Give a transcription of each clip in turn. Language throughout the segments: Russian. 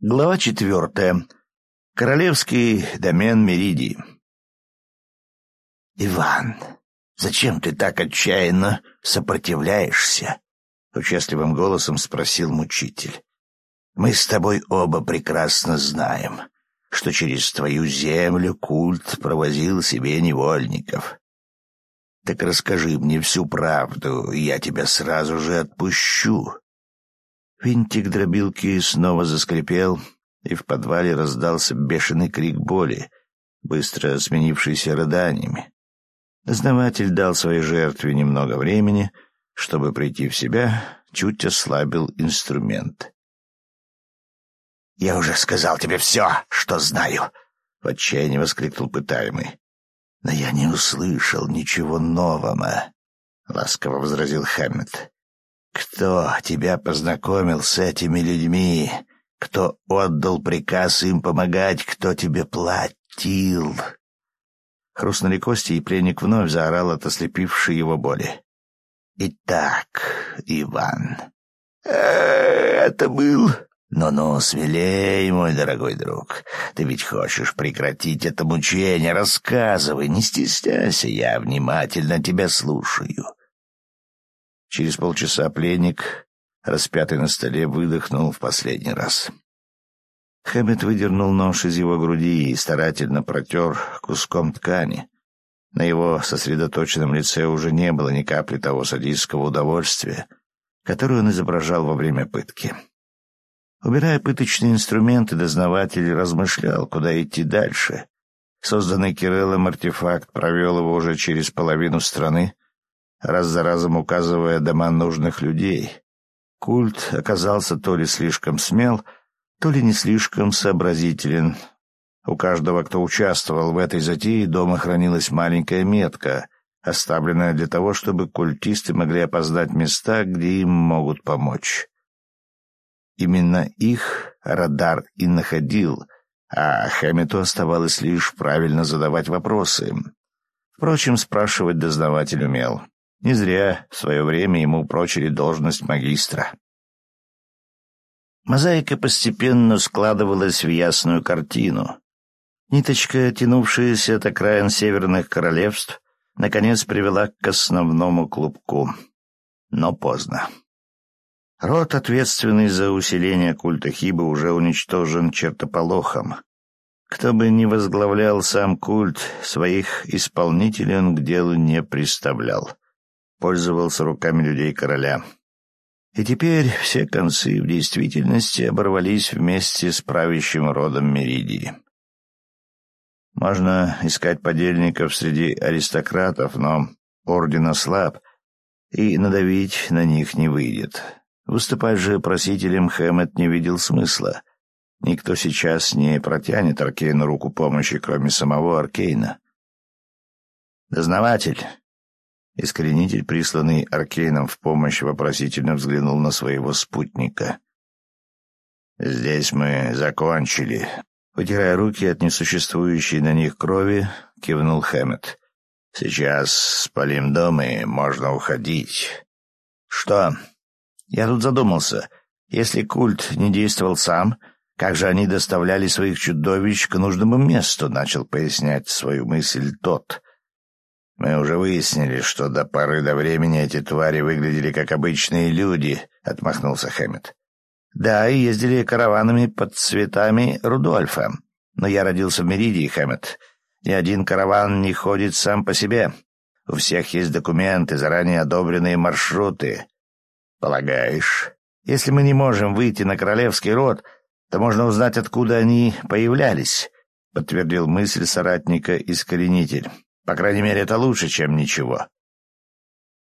Глава четвертая. Королевский домен Меридии. «Иван, зачем ты так отчаянно сопротивляешься?» — участливым голосом спросил мучитель. «Мы с тобой оба прекрасно знаем, что через твою землю культ провозил себе невольников. Так расскажи мне всю правду, и я тебя сразу же отпущу. Винтик дробилки снова заскрипел, и в подвале раздался бешеный крик боли, быстро сменившийся рыданиями. Дознаватель дал своей жертве немного времени, чтобы прийти в себя, чуть ослабил инструмент. «Я уже сказал тебе все, что знаю!» — в отчаянии воскликнул пытаемый. «Но я не услышал ничего нового», — ласково возразил Хэммет. Кто тебя познакомил с этими людьми? Кто отдал приказ им помогать? Кто тебе платил?» Хрустнули кости, и пленник вновь заорал от ослепившей его боли. «Итак, Иван, э, это был...» «Ну-ну, смелей, мой дорогой друг. Ты ведь хочешь прекратить это мучение. Рассказывай, не стесняйся, я внимательно тебя слушаю». Через полчаса пленник, распятый на столе, выдохнул в последний раз. Хэммет выдернул нож из его груди и старательно протер куском ткани. На его сосредоточенном лице уже не было ни капли того садистского удовольствия, которое он изображал во время пытки. Убирая пыточные инструменты, дознаватель размышлял, куда идти дальше. Созданный Кириллом артефакт провел его уже через половину страны, раз за разом указывая дома нужных людей. Культ оказался то ли слишком смел, то ли не слишком сообразителен. У каждого, кто участвовал в этой затее, дома хранилась маленькая метка, оставленная для того, чтобы культисты могли опознать места, где им могут помочь. Именно их радар и находил, а Хэммету оставалось лишь правильно задавать вопросы. Впрочем, спрашивать дознаватель умел. Не зря в свое время ему прочили должность магистра. Мозаика постепенно складывалась в ясную картину. Ниточка, тянувшаяся от окраин северных королевств, наконец привела к основному клубку. Но поздно. Род, ответственный за усиление культа Хибы, уже уничтожен чертополохом. Кто бы ни возглавлял сам культ, своих исполнителей он к делу не представлял пользовался руками людей короля. И теперь все концы в действительности оборвались вместе с правящим родом Меридии. Можно искать подельников среди аристократов, но орден ослаб, и надавить на них не выйдет. Выступать же просителем Хэммет не видел смысла. Никто сейчас не протянет Аркейну руку помощи, кроме самого Аркейна. «Дознаватель, Искоренитель, присланный Аркейном в помощь, вопросительно взглянул на своего спутника. «Здесь мы закончили». Вытирая руки от несуществующей на них крови, кивнул Хэммет. «Сейчас спалим дом, и можно уходить». «Что?» «Я тут задумался. Если культ не действовал сам, как же они доставляли своих чудовищ к нужному месту?» — начал пояснять свою мысль тот. Мы уже выяснили, что до поры до времени эти твари выглядели как обычные люди, — отмахнулся Хэммет. Да, и ездили караванами под цветами Рудольфа. Но я родился в Меридии, Хэммет. Ни один караван не ходит сам по себе. У всех есть документы, заранее одобренные маршруты. Полагаешь, если мы не можем выйти на королевский род, то можно узнать, откуда они появлялись, — подтвердил мысль соратника-искоренитель. По крайней мере, это лучше, чем ничего.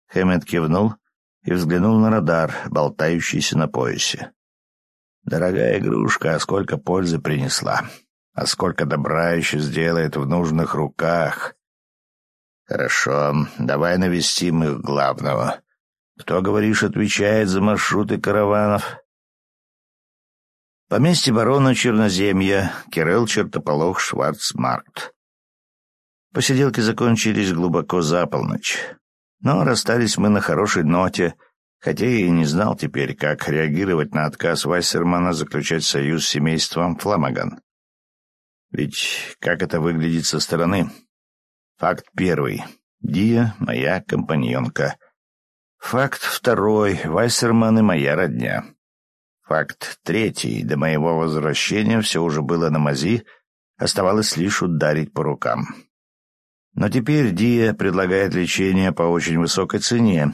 Хэммет кивнул и взглянул на радар, болтающийся на поясе. Дорогая игрушка, а сколько пользы принесла, а сколько добра еще сделает в нужных руках. Хорошо, давай навестим их главного. Кто, говоришь, отвечает за маршруты караванов? Поместье барона Черноземья, Кирилл Чертополох Шварцмаркт. Посиделки закончились глубоко за полночь. Но расстались мы на хорошей ноте, хотя и не знал теперь, как реагировать на отказ Вассермана заключать союз с семейством Фламаган. Ведь как это выглядит со стороны? Факт первый. Дия — моя компаньонка. Факт второй. Вассерман и моя родня. Факт третий. До моего возвращения все уже было на мази, оставалось лишь ударить по рукам. Но теперь Дия предлагает лечение по очень высокой цене,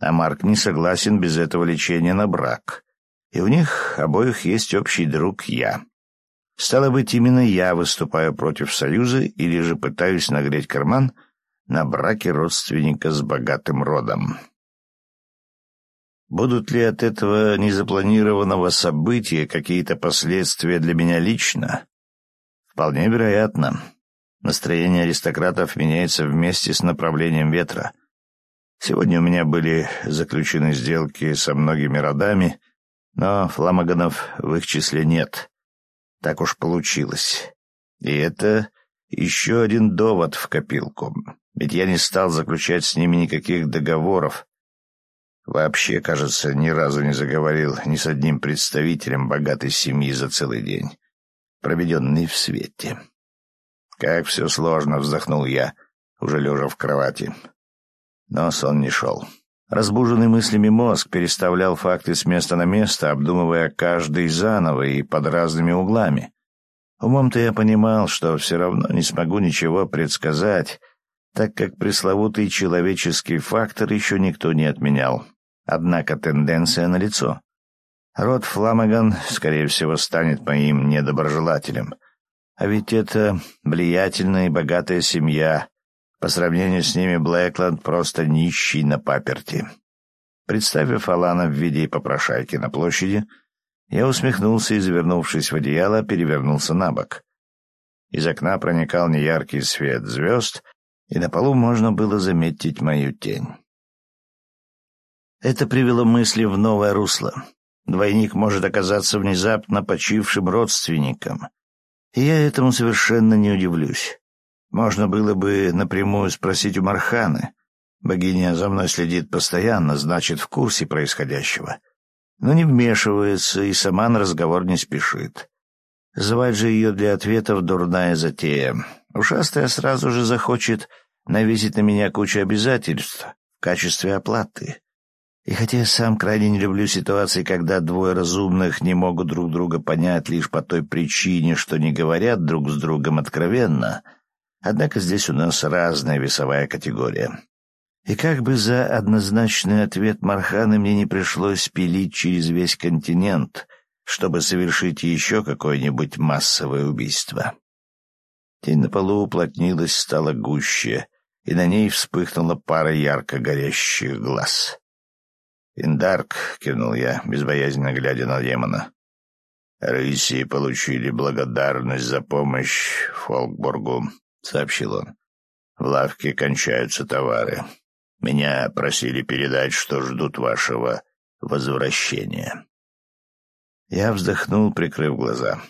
а Марк не согласен без этого лечения на брак. И у них обоих есть общий друг я. Стало быть, именно я выступаю против союза или же пытаюсь нагреть карман на браке родственника с богатым родом. Будут ли от этого незапланированного события какие-то последствия для меня лично? Вполне вероятно. Настроение аристократов меняется вместе с направлением ветра. Сегодня у меня были заключены сделки со многими родами, но фламаганов в их числе нет. Так уж получилось. И это еще один довод в копилку. Ведь я не стал заключать с ними никаких договоров, Вообще, кажется, ни разу не заговорил ни с одним представителем богатой семьи за целый день, проведенный в свете. «Как все сложно!» — вздохнул я, уже лежа в кровати. Но сон не шел. Разбуженный мыслями мозг переставлял факты с места на место, обдумывая каждый заново и под разными углами. Умом-то я понимал, что все равно не смогу ничего предсказать, так как пресловутый человеческий фактор еще никто не отменял. Однако тенденция налицо. Род Фламаган, скорее всего, станет моим недоброжелателем. А ведь это влиятельная и богатая семья. По сравнению с ними Блэкленд просто нищий на паперти. Представив Алана в виде попрошайки на площади, я усмехнулся и, завернувшись в одеяло, перевернулся на бок. Из окна проникал неяркий свет звезд, и на полу можно было заметить мою тень. Это привело мысли в новое русло. Двойник может оказаться внезапно почившим родственником. Я этому совершенно не удивлюсь. Можно было бы напрямую спросить у Марханы. Богиня за мной следит постоянно, значит, в курсе происходящего. Но не вмешивается и сама на разговор не спешит. Звать же ее для ответов дурная затея. Ушастая сразу же захочет навесить на меня кучу обязательств в качестве оплаты. И хотя я сам крайне не люблю ситуации, когда двое разумных не могут друг друга понять лишь по той причине, что не говорят друг с другом откровенно, однако здесь у нас разная весовая категория. И как бы за однозначный ответ Мархана мне не пришлось пилить через весь континент, чтобы совершить еще какое-нибудь массовое убийство. Тень на полу уплотнилась, стала гуще, и на ней вспыхнула пара ярко горящих глаз. «Индарк», — кивнул я, безбоязненно глядя на демона. «Рыси получили благодарность за помощь Фолкбургу», — сообщил он. «В лавке кончаются товары. Меня просили передать, что ждут вашего возвращения». Я вздохнул, прикрыв глаза.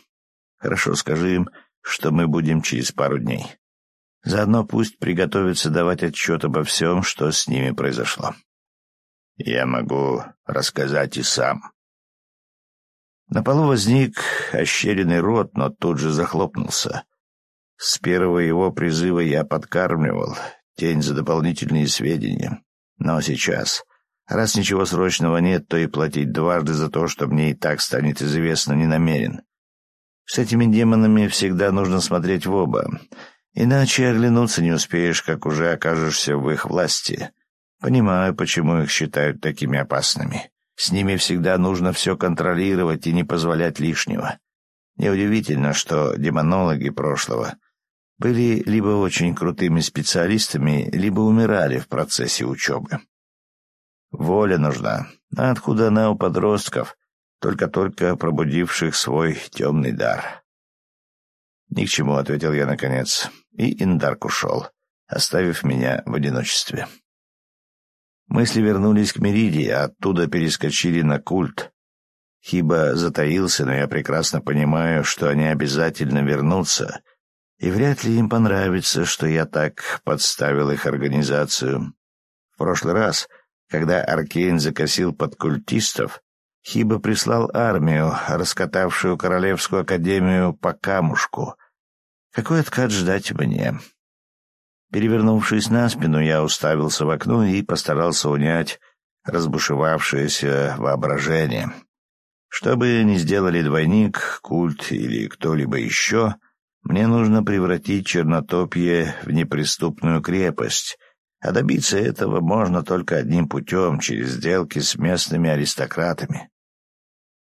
«Хорошо, скажи им, что мы будем через пару дней. Заодно пусть приготовятся давать отчет обо всем, что с ними произошло». Я могу рассказать и сам. На полу возник ощеренный рот, но тут же захлопнулся. С первого его призыва я подкармливал тень за дополнительные сведения. Но сейчас, раз ничего срочного нет, то и платить дважды за то, что мне и так станет известно, не намерен. С этими демонами всегда нужно смотреть в оба, иначе оглянуться не успеешь, как уже окажешься в их власти. Понимаю, почему их считают такими опасными. С ними всегда нужно все контролировать и не позволять лишнего. Неудивительно, что демонологи прошлого были либо очень крутыми специалистами, либо умирали в процессе учебы. Воля нужна. А откуда она у подростков, только-только пробудивших свой темный дар? «Ни к чему», — ответил я наконец, и Индарк ушел, оставив меня в одиночестве. Мысли вернулись к Меридии, а оттуда перескочили на культ. Хиба затаился, но я прекрасно понимаю, что они обязательно вернутся, и вряд ли им понравится, что я так подставил их организацию. В прошлый раз, Когда Аркейн закосил под культистов, Хиба прислал армию, раскатавшую Королевскую Академию по камушку. Какой откат ждать мне? Перевернувшись на спину, я уставился в окно и постарался унять разбушевавшееся воображение. Что бы ни сделали двойник, культ или кто-либо еще, мне нужно превратить Чернотопье в неприступную крепость, а добиться этого можно только одним путем, через сделки с местными аристократами.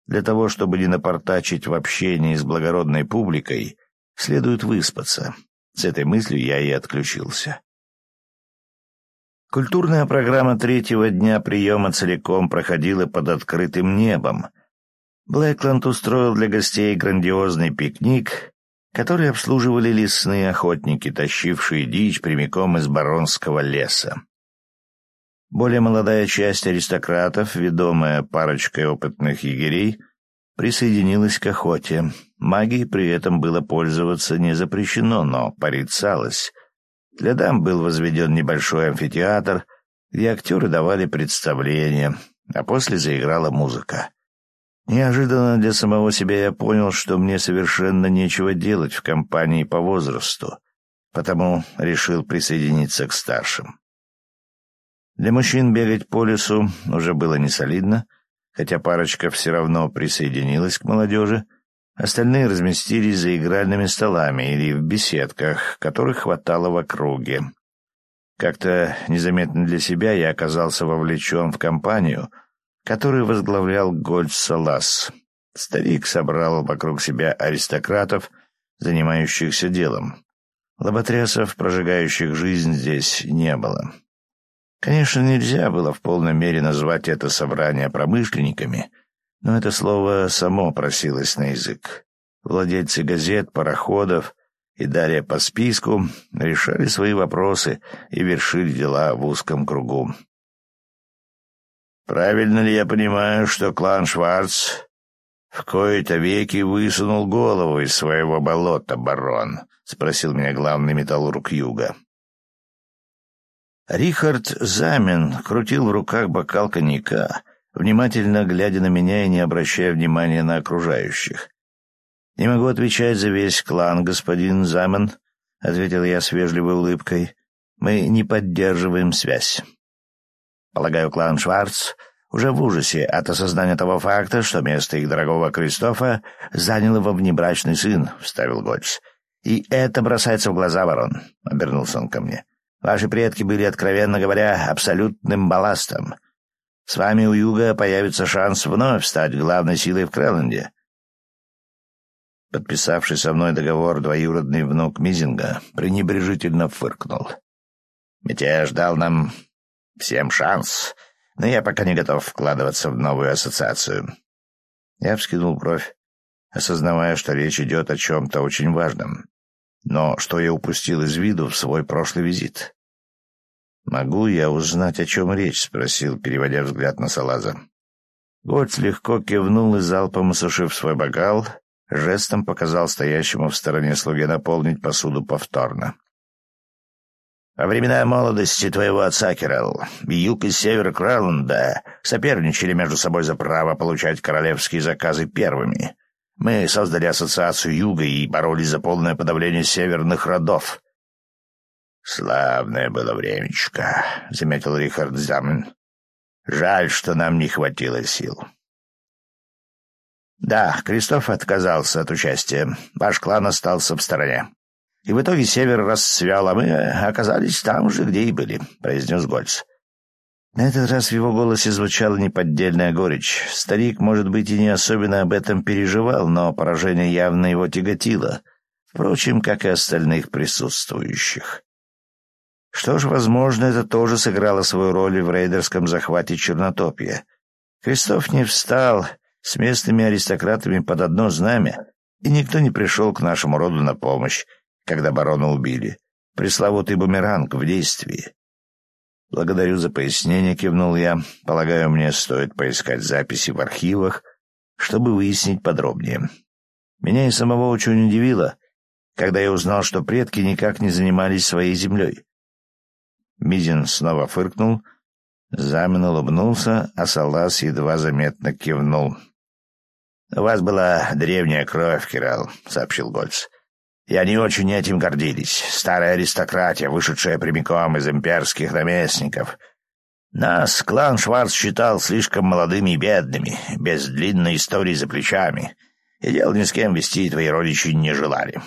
Для того, чтобы не напортачить в общении с благородной публикой, следует выспаться. С этой мыслью я и отключился. Культурная программа третьего дня приема целиком проходила под открытым небом. Блэкленд устроил для гостей грандиозный пикник, который обслуживали лесные охотники, тащившие дичь прямиком из баронского леса. Более молодая часть аристократов, ведомая парочкой опытных егерей, присоединилась к охоте. Магией при этом было пользоваться не запрещено, но порицалось. Для дам был возведен небольшой амфитеатр, где актеры давали представления, а после заиграла музыка. Неожиданно для самого себя я понял, что мне совершенно нечего делать в компании по возрасту, потому решил присоединиться к старшим. Для мужчин бегать по лесу уже было не солидно, хотя парочка все равно присоединилась к молодежи, остальные разместились за игральными столами или в беседках, которых хватало в округе. Как-то незаметно для себя я оказался вовлечен в компанию, которую возглавлял Гольд Салас. Старик собрал вокруг себя аристократов, занимающихся делом. Лоботрясов, прожигающих жизнь, здесь не было. Конечно, нельзя было в полной мере назвать это собрание промышленниками, но это слово само просилось на язык. Владельцы газет, пароходов и далее по списку решали свои вопросы и вершили дела в узком кругу. «Правильно ли я понимаю, что клан Шварц в кои-то веки высунул голову из своего болота, барон?» — спросил меня главный металлург юга. Рихард Замен крутил в руках бокал коньяка, внимательно глядя на меня и не обращая внимания на окружающих. «Не могу отвечать за весь клан, господин Замен», — ответил я с вежливой улыбкой. «Мы не поддерживаем связь». Полагаю, клан Шварц уже в ужасе от осознания того факта, что место их дорогого Кристофа занял его внебрачный сын, — вставил Гольц. «И это бросается в глаза, ворон», — обернулся он ко мне. Ваши предки были, откровенно говоря, абсолютным балластом. С вами у юга появится шанс вновь стать главной силой в Крэлленде. Подписавший со мной договор двоюродный внук Мизинга пренебрежительно фыркнул. Мятеж дал нам всем шанс, но я пока не готов вкладываться в новую ассоциацию. Я вскинул бровь, осознавая, что речь идет о чем-то очень важном. Но что я упустил из виду в свой прошлый визит? «Могу я узнать, о чем речь?» — спросил, переводя взгляд на Салаза. Гольц легко кивнул и залпом осушив свой бокал, жестом показал стоящему в стороне слуге наполнить посуду повторно. Во времена молодости твоего отца, Кирелл, юг и север Крауленда соперничали между собой за право получать королевские заказы первыми. Мы создали ассоциацию Юга и боролись за полное подавление северных родов. «Славное было времечко», — заметил Рихард Замен. «Жаль, что нам не хватило сил». «Да, Кристоф отказался от участия. Ваш клан остался в стороне. И в итоге север расцвел, а мы оказались там же, где и были», — произнес Гольц. На этот раз в его голосе звучала неподдельная горечь. Старик, может быть, и не особенно об этом переживал, но поражение явно его тяготило, впрочем, как и остальных присутствующих. Что ж, возможно, это тоже сыграло свою роль в рейдерском захвате Чернотопья. Крестов не встал с местными аристократами под одно знамя, и никто не пришел к нашему роду на помощь, когда барона убили. Пресловутый бумеранг в действии. «Благодарю за пояснение», — кивнул я. «Полагаю, мне стоит поискать записи в архивах, чтобы выяснить подробнее. Меня и самого очень удивило, когда я узнал, что предки никак не занимались своей землей». Мизин снова фыркнул, Замен улыбнулся, а Салас едва заметно кивнул. «У вас была древняя кровь, Кирал», — сообщил Гольц. «И они очень этим гордились. Старая аристократия, вышедшая прямиком из имперских наместников. Нас клан Шварц считал слишком молодыми и бедными, без длинной истории за плечами, и дел ни с кем вести твои родичи не желали».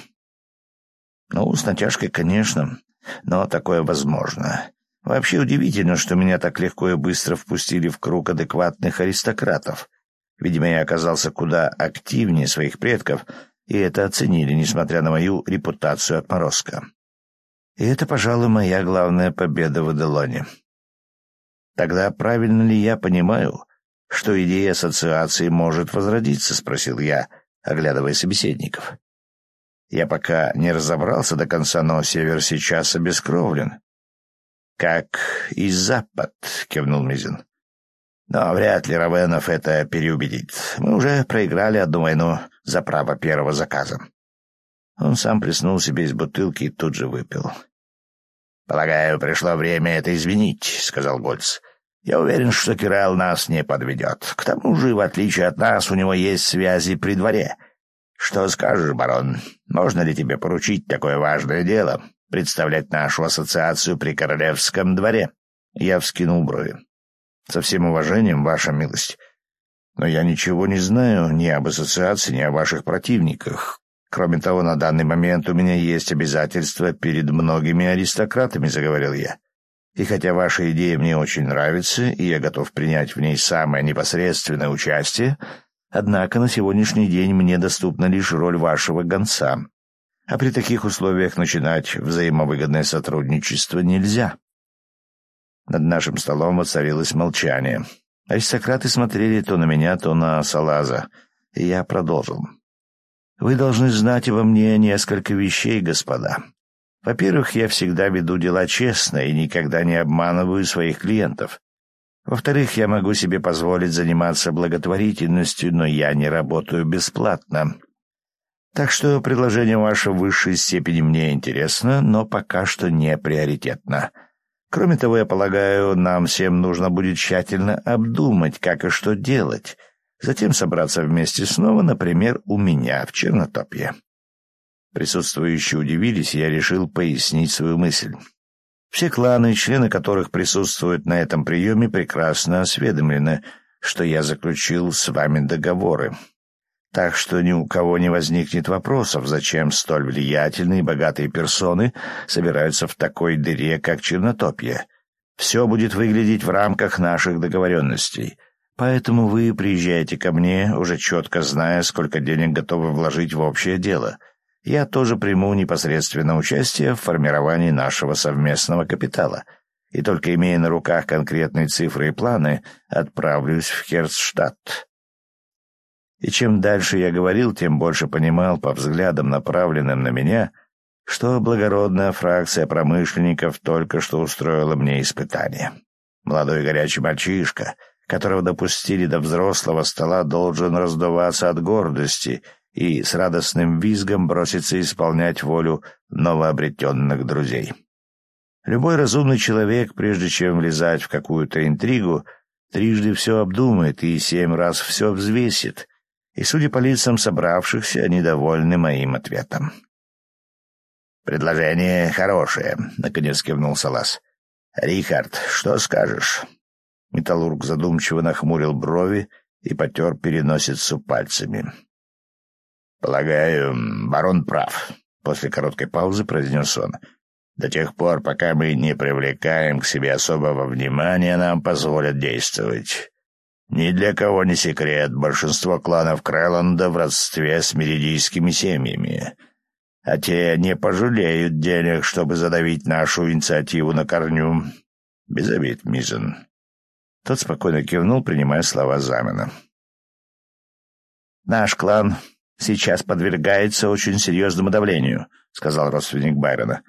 «Ну, с натяжкой, конечно, но такое возможно. Вообще удивительно, что меня так легко и быстро впустили в круг адекватных аристократов. Видимо, я оказался куда активнее своих предков, и это оценили, несмотря на мою репутацию отморозка. И это, пожалуй, моя главная победа в Эделоне. Тогда правильно ли я понимаю, что идея ассоциации может возродиться, спросил я, оглядывая собеседников. Я пока не разобрался до конца, но север сейчас обескровлен. «Как и Запад», — кивнул Мизин. «Но вряд ли Равенов это переубедит. Мы уже проиграли одну войну за право первого заказа». Он сам плеснул себе из бутылки и тут же выпил. «Полагаю, пришло время это извинить», — сказал Гольц. «Я уверен, что Кирилл нас не подведет. К тому же, в отличие от нас, у него есть связи при дворе. Что скажешь, барон, можно ли тебе поручить такое важное дело?» представлять нашу ассоциацию при королевском дворе. Я вскинул брови. Со всем уважением, ваша милость. Но я ничего не знаю ни об ассоциации, ни о ваших противниках. Кроме того, на данный момент у меня есть обязательства перед многими аристократами, заговорил я. И хотя ваша идея мне очень нравится, и я готов принять в ней самое непосредственное участие, однако на сегодняшний день мне доступна лишь роль вашего гонца, а при таких условиях начинать взаимовыгодное сотрудничество нельзя. Над нашим столом воцарилось молчание. Аристократы смотрели то на меня, то на Салаза, и я продолжил. «Вы должны знать обо мне несколько вещей, господа. Во-первых, я всегда веду дела честно и никогда не обманываю своих клиентов. Во-вторых, я могу себе позволить заниматься благотворительностью, но я не работаю бесплатно. Так что предложение ваше в высшей степени мне интересно, но пока что не приоритетно. Кроме того, я полагаю, нам всем нужно будет тщательно обдумать, как и что делать, затем собраться вместе снова, например, у меня в Чернотопье. Присутствующие удивились, я решил пояснить свою мысль. Все кланы, члены которых присутствуют на этом приеме, прекрасно осведомлены, что я заключил с вами договоры, так что ни у кого не возникнет вопросов, зачем столь влиятельные и богатые персоны собираются в такой дыре, как Чернотопье. Все будет выглядеть в рамках наших договоренностей. Поэтому вы приезжаете ко мне, уже четко зная, сколько денег готовы вложить в общее дело. Я тоже приму непосредственно участие в формировании нашего совместного капитала. И только имея на руках конкретные цифры и планы, отправлюсь в Херцштадт. И чем дальше я говорил, тем больше понимал по взглядам, направленным на меня, что благородная фракция промышленников только что устроила мне испытание. Молодой горячий мальчишка, которого допустили до взрослого стола, должен раздуваться от гордости и с радостным визгом броситься исполнять волю новообретенных друзей. Любой разумный человек, прежде чем влезать в какую-то интригу, трижды все обдумает и семь раз все взвесит — и, судя по лицам собравшихся, они довольны моим ответом. «Предложение хорошее», — наконец кивнул Салас. «Рихард, что скажешь?» Металлург задумчиво нахмурил брови и потер переносицу пальцами. «Полагаю, барон прав», — после короткой паузы произнес он. «До тех пор, пока мы не привлекаем к себе особого внимания, нам позволят действовать. Ни для кого не секрет, большинство кланов Крэланда в родстве с меридийскими семьями. А те не пожалеют денег, чтобы задавить нашу инициативу на корню. Без обид, Мизен. Тот спокойно кивнул, принимая слова Замена. «Наш клан сейчас подвергается очень серьезному давлению», — сказал родственник Байрона.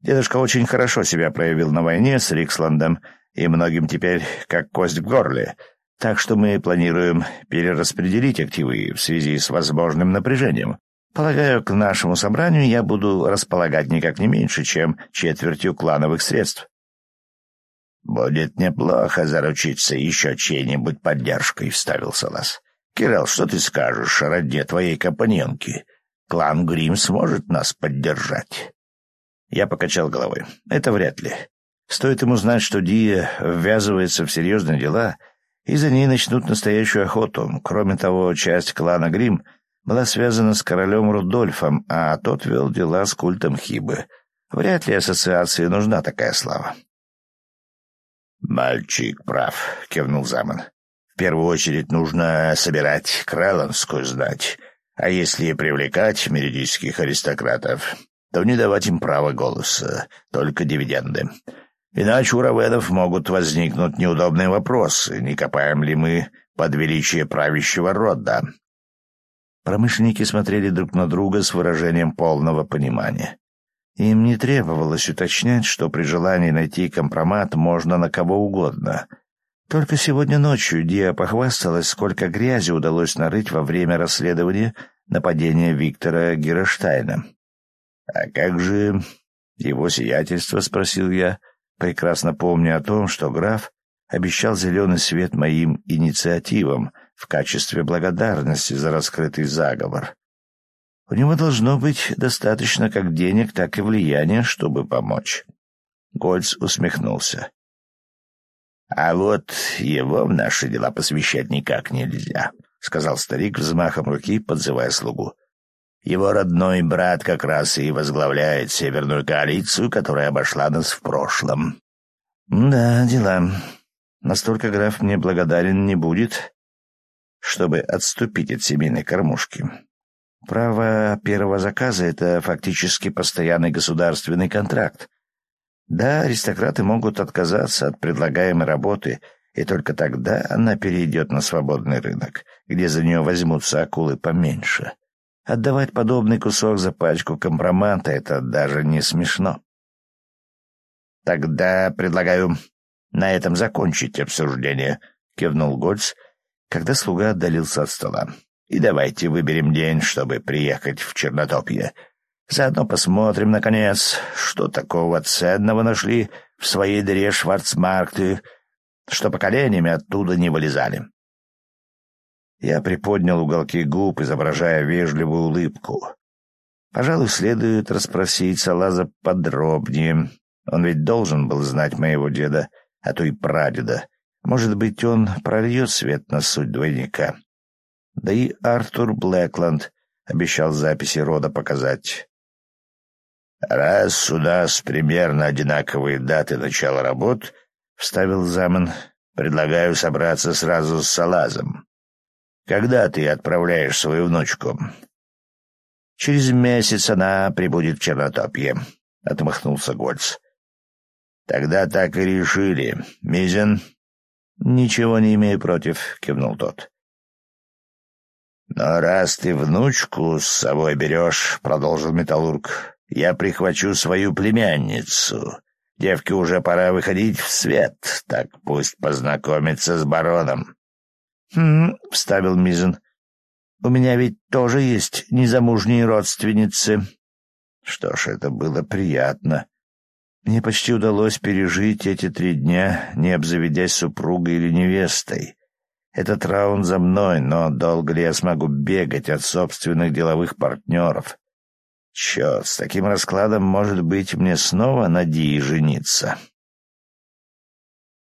«Дедушка очень хорошо себя проявил на войне с Риксландом, и многим теперь как кость в горле». Так что мы планируем перераспределить активы в связи с возможным напряжением. Полагаю, к нашему собранию я буду располагать никак не меньше, чем четвертью клановых средств. «Будет неплохо заручиться еще чьей-нибудь поддержкой», — вставил Салас. «Кирилл, что ты скажешь о родне твоей компаньонки? Клан Грим сможет нас поддержать?» Я покачал головой. «Это вряд ли. Стоит ему знать, что Дия ввязывается в серьезные дела, и за ней начнут настоящую охоту. Кроме того, часть клана Грим была связана с королем Рудольфом, а тот вел дела с культом Хибы. Вряд ли ассоциации нужна такая слава. «Мальчик прав», — кивнул Заман. «В первую очередь нужно собирать крэллонскую знать, а если привлекать меридийских аристократов, то не давать им права голоса, только дивиденды. Иначе у равенов могут возникнуть неудобные вопросы, не копаем ли мы под величие правящего рода». Промышленники смотрели друг на друга с выражением полного понимания. Им не требовалось уточнять, что при желании найти компромат можно на кого угодно. Только сегодня ночью Диа похвасталась, сколько грязи удалось нарыть во время расследования нападения Виктора Герештайна. «А как же его сиятельство?» — спросил я, прекрасно помня о том, что граф обещал зеленый свет моим инициативам в качестве благодарности за раскрытый заговор. У него должно быть достаточно как денег, так и влияния, чтобы помочь. Гольц усмехнулся. — А вот его в наши дела посвящать никак нельзя, — сказал старик взмахом руки, подзывая слугу. Его родной брат как раз и возглавляет Северную коалицию, которая обошла нас в прошлом. — Да, дела. Настолько граф мне благодарен не будет, чтобы отступить от семейной кормушки. Право первого заказа — это фактически постоянный государственный контракт. Да, аристократы могут отказаться от предлагаемой работы, и только тогда она перейдет на свободный рынок, где за нее возьмутся акулы поменьше. Отдавать подобный кусок за пачку компромата — это даже не смешно. «Тогда предлагаю на этом закончить обсуждение», — кивнул Гольц, когда слуга отдалился от стола. И давайте выберем день, чтобы приехать в Чернотопье. Заодно посмотрим, наконец, что такого ценного нашли в своей дыре Шварцмаркты, что поколениями оттуда не вылезали. Я приподнял уголки губ, изображая вежливую улыбку. Пожалуй, следует расспросить Салаза подробнее. Он ведь должен был знать моего деда, а то и прадеда. Может быть, он прольет свет на суть двойника. Да и Артур Блэкленд обещал записи рода показать. «Раз у нас примерно одинаковые даты начала работ», — вставил Замен, — «предлагаю собраться сразу с Салазом. Когда ты отправляешь свою внучку?» «Через месяц она прибудет в Чернотопье», — отмахнулся Гольц. «Тогда так и решили. Мизин?» «Ничего не имею против», — кивнул тот. «Но раз ты внучку с собой берешь, — продолжил Металлург, — я прихвачу свою племянницу. Девке уже пора выходить в свет, так пусть познакомится с бароном». «Хм», — вставил Мизен, — «у меня ведь тоже есть незамужние родственницы». Что ж, это было приятно. Мне почти удалось пережить эти три дня, не обзаведясь супругой или невестой. Этот раунд за мной, но долго ли я смогу бегать от собственных деловых партнеров? Черт, с таким раскладом, может быть, мне снова на Дии жениться.